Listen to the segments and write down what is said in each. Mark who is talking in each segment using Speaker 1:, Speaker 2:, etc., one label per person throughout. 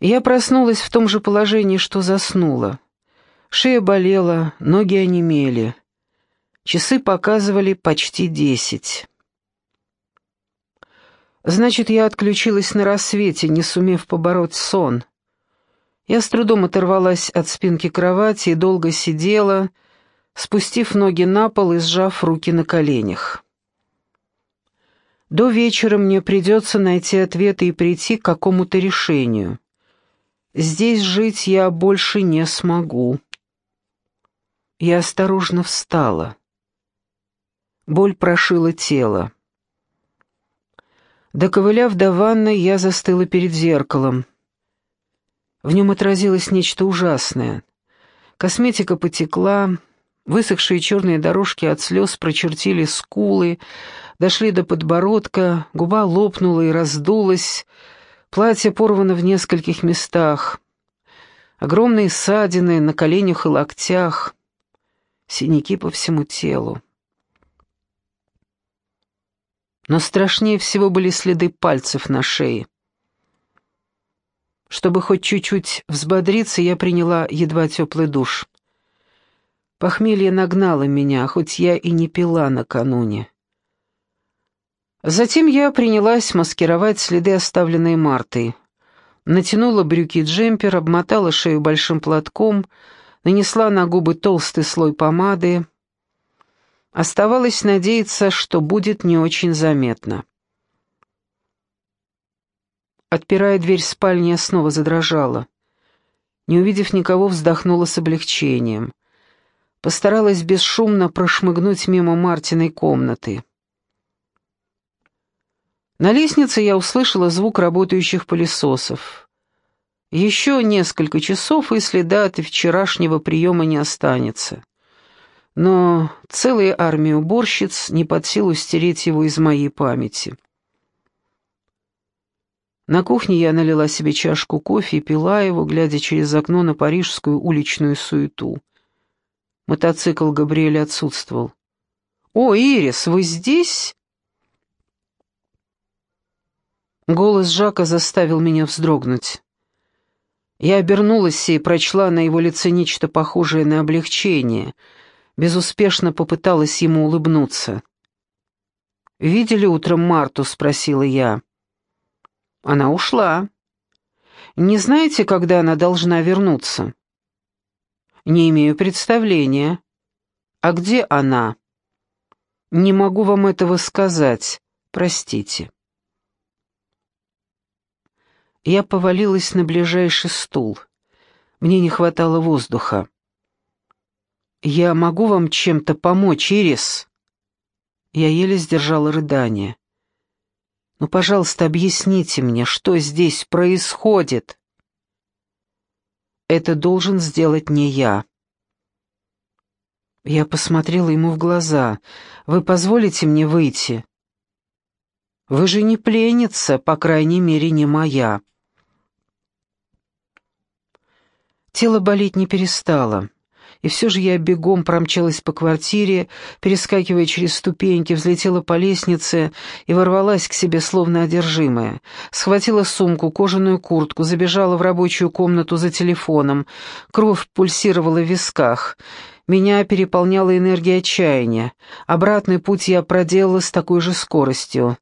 Speaker 1: Я проснулась в том же положении, что заснула. Шея болела, ноги онемели. Часы показывали почти десять. Значит, я отключилась на рассвете, не сумев побороть сон. Я с трудом оторвалась от спинки кровати и долго сидела, спустив ноги на пол и сжав руки на коленях. До вечера мне придется найти ответы и прийти к какому-то решению. Здесь жить я больше не смогу. Я осторожно встала. Боль прошила тело. Доковыляв до ванной, я застыла перед зеркалом. В нем отразилось нечто ужасное. Косметика потекла, высохшие черные дорожки от слез прочертили скулы, дошли до подбородка, губа лопнула и раздулась, платье порвано в нескольких местах, огромные ссадины на коленях и локтях, синяки по всему телу. Но страшнее всего были следы пальцев на шее. Чтобы хоть чуть-чуть взбодриться, я приняла едва теплый душ. Похмелье нагнало меня, хоть я и не пила накануне. Затем я принялась маскировать следы, оставленные Мартой. Натянула брюки джемпер, обмотала шею большим платком, нанесла на губы толстый слой помады, Оставалось надеяться, что будет не очень заметно. Отпирая дверь спальни, я снова задрожала. Не увидев никого, вздохнула с облегчением. Постаралась бесшумно прошмыгнуть мимо Мартиной комнаты. На лестнице я услышала звук работающих пылесосов. Еще несколько часов, и следа от вчерашнего приема не останется но целая армия уборщиц не под силу стереть его из моей памяти. На кухне я налила себе чашку кофе и пила его, глядя через окно на парижскую уличную суету. Мотоцикл Габриэля отсутствовал. «О, Ирис, вы здесь?» Голос Жака заставил меня вздрогнуть. Я обернулась и прочла на его лице нечто похожее на облегчение — безуспешно попыталась ему улыбнуться. «Видели утром Марту?» — спросила я. «Она ушла. Не знаете, когда она должна вернуться?» «Не имею представления. А где она?» «Не могу вам этого сказать. Простите». Я повалилась на ближайший стул. Мне не хватало воздуха. «Я могу вам чем-то помочь, Ирис?» Я еле сдержала рыдание. «Ну, пожалуйста, объясните мне, что здесь происходит?» «Это должен сделать не я». Я посмотрела ему в глаза. «Вы позволите мне выйти?» «Вы же не пленница, по крайней мере, не моя». Тело болеть не перестало. И все же я бегом промчалась по квартире, перескакивая через ступеньки, взлетела по лестнице и ворвалась к себе словно одержимая. Схватила сумку, кожаную куртку, забежала в рабочую комнату за телефоном. Кровь пульсировала в висках. Меня переполняла энергия отчаяния. Обратный путь я проделала с такой же скоростью.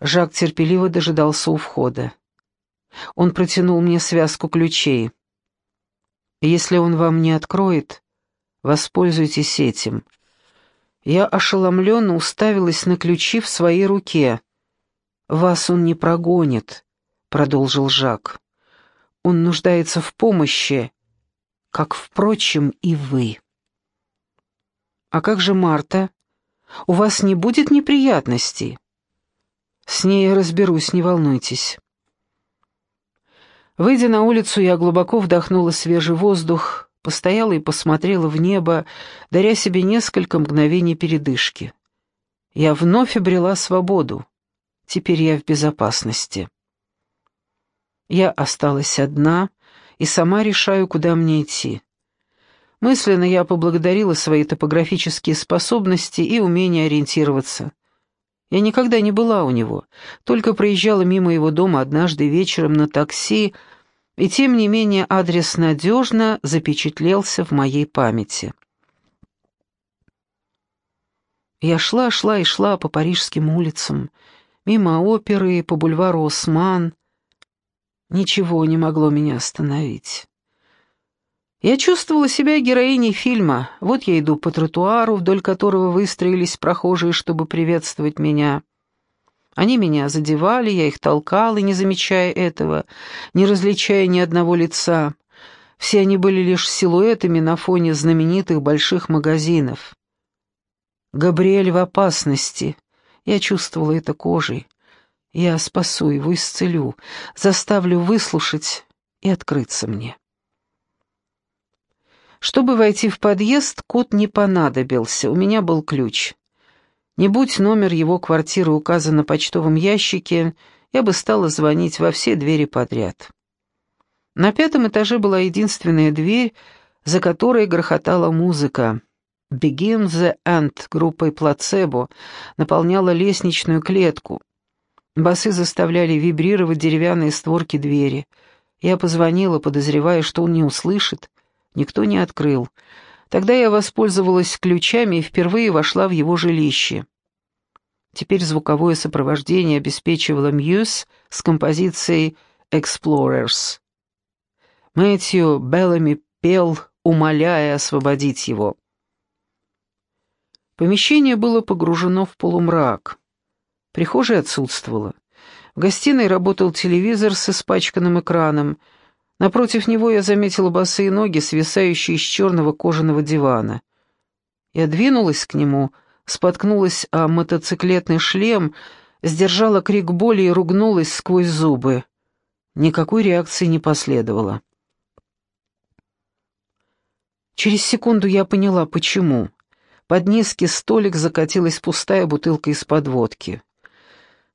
Speaker 1: Жак терпеливо дожидался у входа. Он протянул мне связку ключей. «Если он вам не откроет, Воспользуйтесь этим». Я ошеломленно уставилась на ключи в своей руке. «Вас он не прогонит», — продолжил Жак. «Он нуждается в помощи, как, впрочем, и вы». «А как же Марта? У вас не будет неприятностей?» «С ней разберусь, не волнуйтесь». Выйдя на улицу, я глубоко вдохнула свежий воздух, постояла и посмотрела в небо, даря себе несколько мгновений передышки. Я вновь обрела свободу. Теперь я в безопасности. Я осталась одна и сама решаю, куда мне идти. Мысленно я поблагодарила свои топографические способности и умение ориентироваться. Я никогда не была у него, только проезжала мимо его дома однажды вечером на такси, И тем не менее адрес надежно запечатлелся в моей памяти. Я шла, шла и шла по парижским улицам, мимо оперы, по бульвару Осман. Ничего не могло меня остановить. Я чувствовала себя героиней фильма. Вот я иду по тротуару, вдоль которого выстроились прохожие, чтобы приветствовать меня. Они меня задевали, я их толкала, не замечая этого, не различая ни одного лица. Все они были лишь силуэтами на фоне знаменитых больших магазинов. Габриэль в опасности. Я чувствовала это кожей. Я спасу его, исцелю, заставлю выслушать и открыться мне. Чтобы войти в подъезд, код не понадобился, у меня был ключ. Не будь номер его квартиры указан на почтовом ящике, я бы стала звонить во все двери подряд. На пятом этаже была единственная дверь, за которой грохотала музыка. «Begin the End» группой «Плацебо» наполняла лестничную клетку. Басы заставляли вибрировать деревянные створки двери. Я позвонила, подозревая, что он не услышит. Никто не открыл. Тогда я воспользовалась ключами и впервые вошла в его жилище. Теперь звуковое сопровождение обеспечивало Мьюз с композицией «Explorers». Мэтью Беллами пел, умоляя освободить его. Помещение было погружено в полумрак. Прихожая отсутствовала. В гостиной работал телевизор с испачканным экраном — Напротив него я заметила босые ноги, свисающие с черного кожаного дивана. Я двинулась к нему, споткнулась о мотоциклетный шлем, сдержала крик боли и ругнулась сквозь зубы. Никакой реакции не последовало. Через секунду я поняла, почему. Под низкий столик закатилась пустая бутылка из-под водки.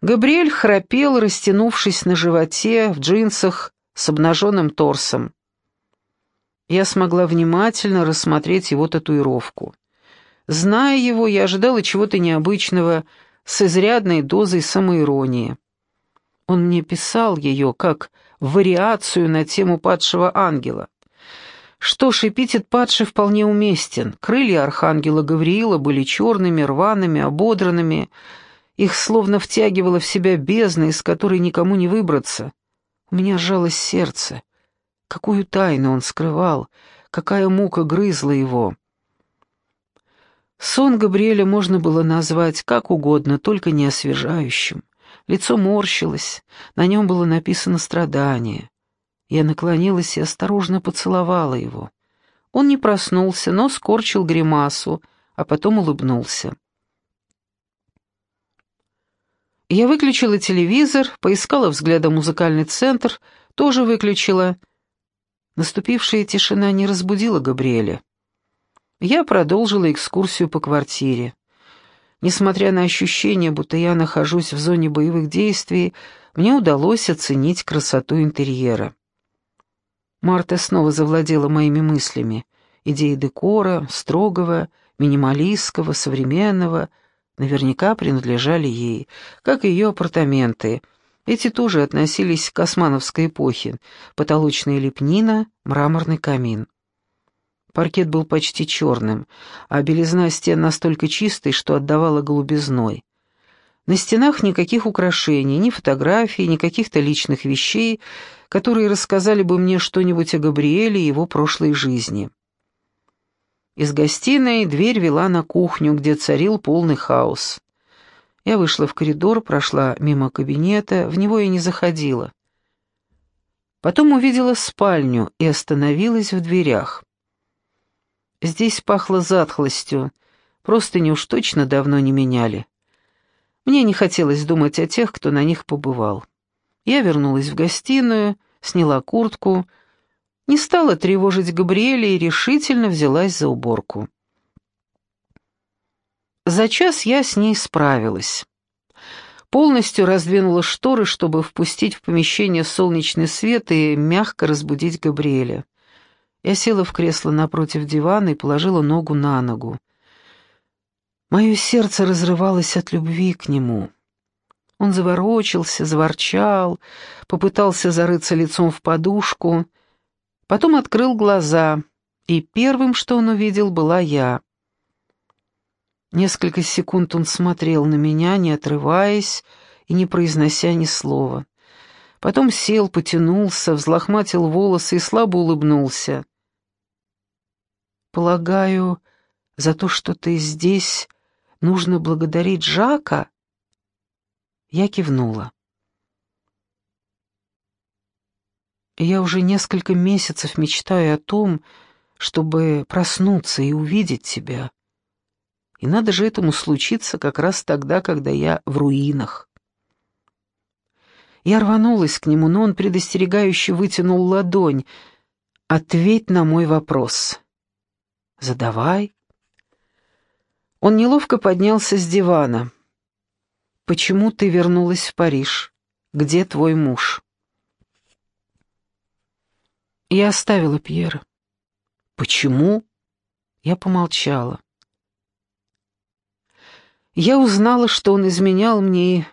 Speaker 1: Габриэль храпел, растянувшись на животе, в джинсах, с обнаженным торсом. Я смогла внимательно рассмотреть его татуировку. Зная его, я ожидала чего-то необычного, с изрядной дозой самоиронии. Он мне писал ее как вариацию на тему падшего ангела. Что ж, эпитет падший вполне уместен. Крылья архангела Гавриила были черными, рваными, ободранными. Их словно втягивало в себя бездна, из которой никому не выбраться. У меня сжалось сердце. Какую тайну он скрывал, какая мука грызла его. Сон Габриэля можно было назвать как угодно, только не освежающим. Лицо морщилось, на нем было написано страдание. Я наклонилась и осторожно поцеловала его. Он не проснулся, но скорчил гримасу, а потом улыбнулся. Я выключила телевизор, поискала взглядом музыкальный центр, тоже выключила. Наступившая тишина не разбудила Габриэля. Я продолжила экскурсию по квартире. Несмотря на ощущение, будто я нахожусь в зоне боевых действий, мне удалось оценить красоту интерьера. Марта снова завладела моими мыслями. Идеи декора, строгого, минималистского, современного — наверняка принадлежали ей, как и ее апартаменты. Эти тоже относились к османовской эпохе. Потолочная лепнина, мраморный камин. Паркет был почти черным, а белизна стен настолько чистой, что отдавала голубизной. На стенах никаких украшений, ни фотографий, ни каких-то личных вещей, которые рассказали бы мне что-нибудь о Габриэле и его прошлой жизни. Из гостиной дверь вела на кухню, где царил полный хаос. Я вышла в коридор, прошла мимо кабинета, в него я не заходила. Потом увидела спальню и остановилась в дверях. Здесь пахло затхлостью, просто не уж точно давно не меняли. Мне не хотелось думать о тех, кто на них побывал. Я вернулась в гостиную, сняла куртку, не стала тревожить Габриэля и решительно взялась за уборку. За час я с ней справилась. Полностью раздвинула шторы, чтобы впустить в помещение солнечный свет и мягко разбудить Габриэля. Я села в кресло напротив дивана и положила ногу на ногу. Мое сердце разрывалось от любви к нему. Он заворочился, заворчал, попытался зарыться лицом в подушку, потом открыл глаза, и первым, что он увидел, была я. Несколько секунд он смотрел на меня, не отрываясь и не произнося ни слова. Потом сел, потянулся, взлохматил волосы и слабо улыбнулся. «Полагаю, за то, что ты здесь, нужно благодарить Жака?» Я кивнула. Я уже несколько месяцев мечтаю о том, чтобы проснуться и увидеть тебя. И надо же этому случиться как раз тогда, когда я в руинах. Я рванулась к нему, но он предостерегающе вытянул ладонь. «Ответь на мой вопрос». «Задавай». Он неловко поднялся с дивана. «Почему ты вернулась в Париж? Где твой муж?» Я оставила Пьера. «Почему?» Я помолчала. Я узнала, что он изменял мне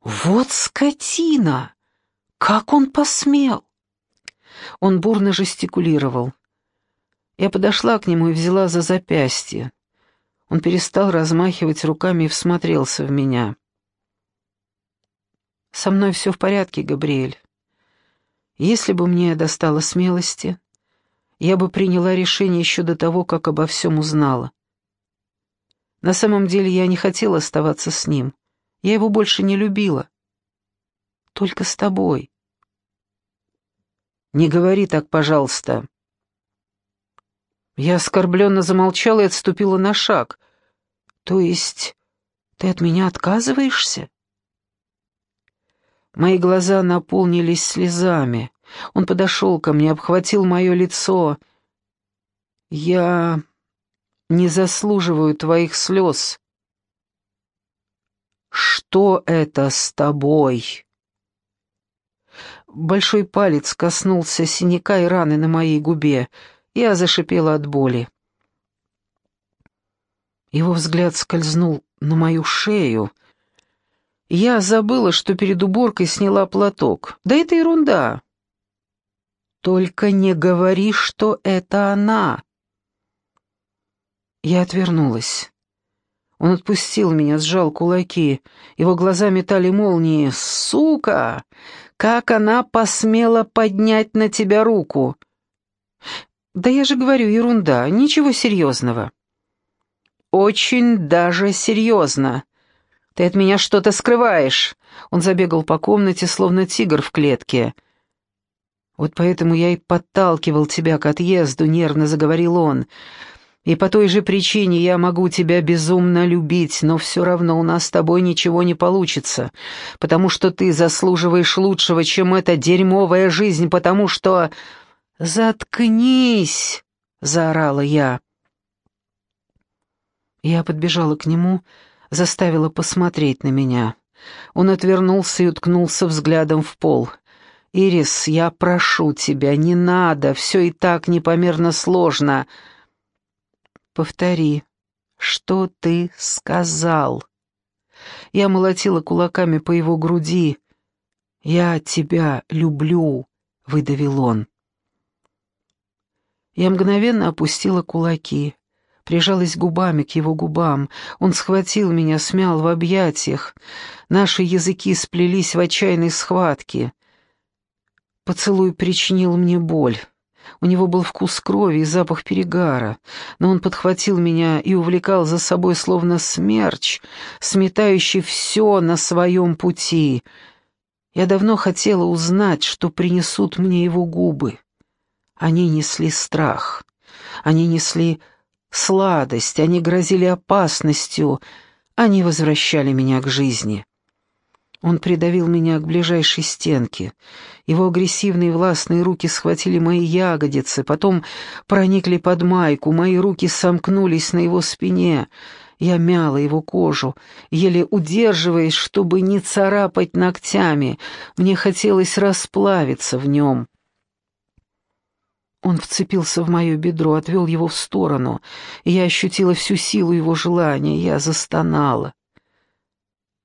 Speaker 1: «Вот скотина! Как он посмел!» Он бурно жестикулировал. Я подошла к нему и взяла за запястье. Он перестал размахивать руками и всмотрелся в меня. «Со мной все в порядке, Габриэль. Если бы мне достало смелости, я бы приняла решение еще до того, как обо всем узнала. На самом деле я не хотела оставаться с ним. Я его больше не любила. Только с тобой. Не говори так, пожалуйста. Я оскорбленно замолчала и отступила на шаг. То есть ты от меня отказываешься? Мои глаза наполнились слезами. Он подошел ко мне, обхватил мое лицо. «Я не заслуживаю твоих слез. «Что это с тобой?» Большой палец коснулся синяка и раны на моей губе. Я зашипела от боли. Его взгляд скользнул на мою шею. Я забыла, что перед уборкой сняла платок. Да это ерунда. Только не говори, что это она. Я отвернулась. Он отпустил меня, сжал кулаки. Его глаза метали молнии. «Сука! Как она посмела поднять на тебя руку?» «Да я же говорю, ерунда, ничего серьезного». «Очень даже серьезно. Ты от меня что-то скрываешь». Он забегал по комнате, словно тигр в клетке. «Вот поэтому я и подталкивал тебя к отъезду», — нервно заговорил он. И по той же причине я могу тебя безумно любить, но все равно у нас с тобой ничего не получится, потому что ты заслуживаешь лучшего, чем эта дерьмовая жизнь, потому что... «Заткнись!» — заорала я. Я подбежала к нему, заставила посмотреть на меня. Он отвернулся и уткнулся взглядом в пол. «Ирис, я прошу тебя, не надо, все и так непомерно сложно». Повтори, что ты сказал?» Я молотила кулаками по его груди. «Я тебя люблю», — выдавил он. Я мгновенно опустила кулаки, прижалась губами к его губам. Он схватил меня, смял в объятиях. Наши языки сплелись в отчаянной схватке. Поцелуй причинил мне боль. У него был вкус крови и запах перегара, но он подхватил меня и увлекал за собой словно смерч, сметающий все на своем пути. Я давно хотела узнать, что принесут мне его губы. Они несли страх, они несли сладость, они грозили опасностью, они возвращали меня к жизни. Он придавил меня к ближайшей стенке. Его агрессивные властные руки схватили мои ягодицы, потом проникли под майку, мои руки сомкнулись на его спине. Я мяла его кожу, еле удерживаясь, чтобы не царапать ногтями. Мне хотелось расплавиться в нем. Он вцепился в мое бедро, отвел его в сторону, я ощутила всю силу его желания, я застонала.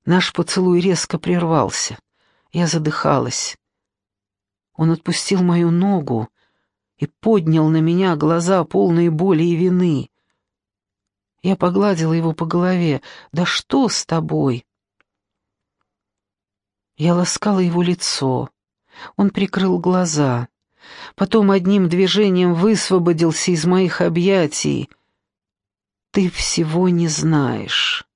Speaker 1: Наш поцелуй резко прервался. Я задыхалась. Он отпустил мою ногу и поднял на меня глаза, полные боли и вины. Я погладила его по голове. «Да что с тобой?» Я ласкала его лицо. Он прикрыл глаза. Потом одним движением высвободился из моих объятий. «Ты всего не знаешь.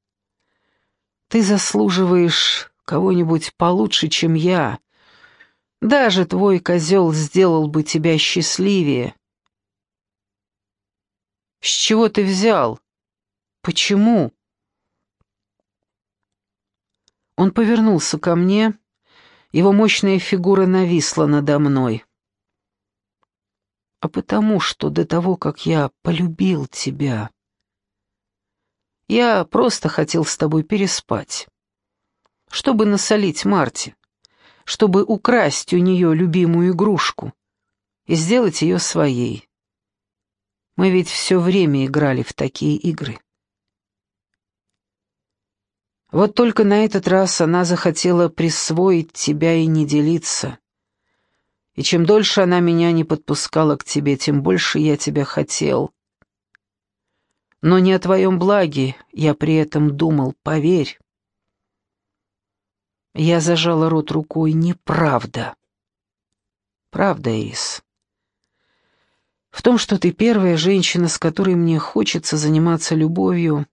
Speaker 1: Ты заслуживаешь кого-нибудь получше, чем я. Даже твой козел сделал бы тебя счастливее». «С чего ты взял? Почему?» Он повернулся ко мне, его мощная фигура нависла надо мной. «А потому что до того, как я полюбил тебя, я просто хотел с тобой переспать, чтобы насолить Марте, чтобы украсть у нее любимую игрушку и сделать ее своей. Мы ведь все время играли в такие игры». Вот только на этот раз она захотела присвоить тебя и не делиться. И чем дольше она меня не подпускала к тебе, тем больше я тебя хотел. Но не о твоем благе я при этом думал, поверь. Я зажала рот рукой. Неправда. Правда, Ирис. В том, что ты первая женщина, с которой мне хочется заниматься любовью,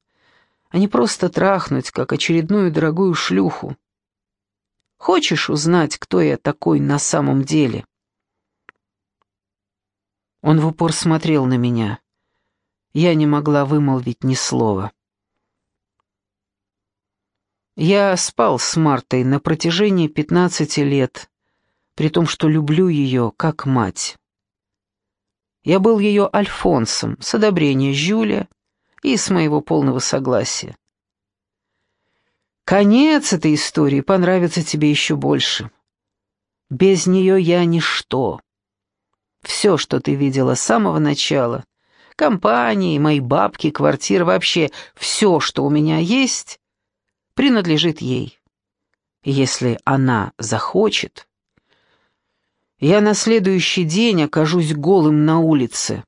Speaker 1: а не просто трахнуть, как очередную дорогую шлюху. Хочешь узнать, кто я такой на самом деле?» Он в упор смотрел на меня. Я не могла вымолвить ни слова. Я спал с Мартой на протяжении пятнадцати лет, при том, что люблю ее как мать. Я был ее Альфонсом, с одобрения Жюля, и с моего полного согласия. Конец этой истории понравится тебе еще больше. Без нее я ничто. Все, что ты видела с самого начала, компании, мои бабки, квартира, вообще все, что у меня есть, принадлежит ей. Если она захочет, я на следующий день окажусь голым на улице,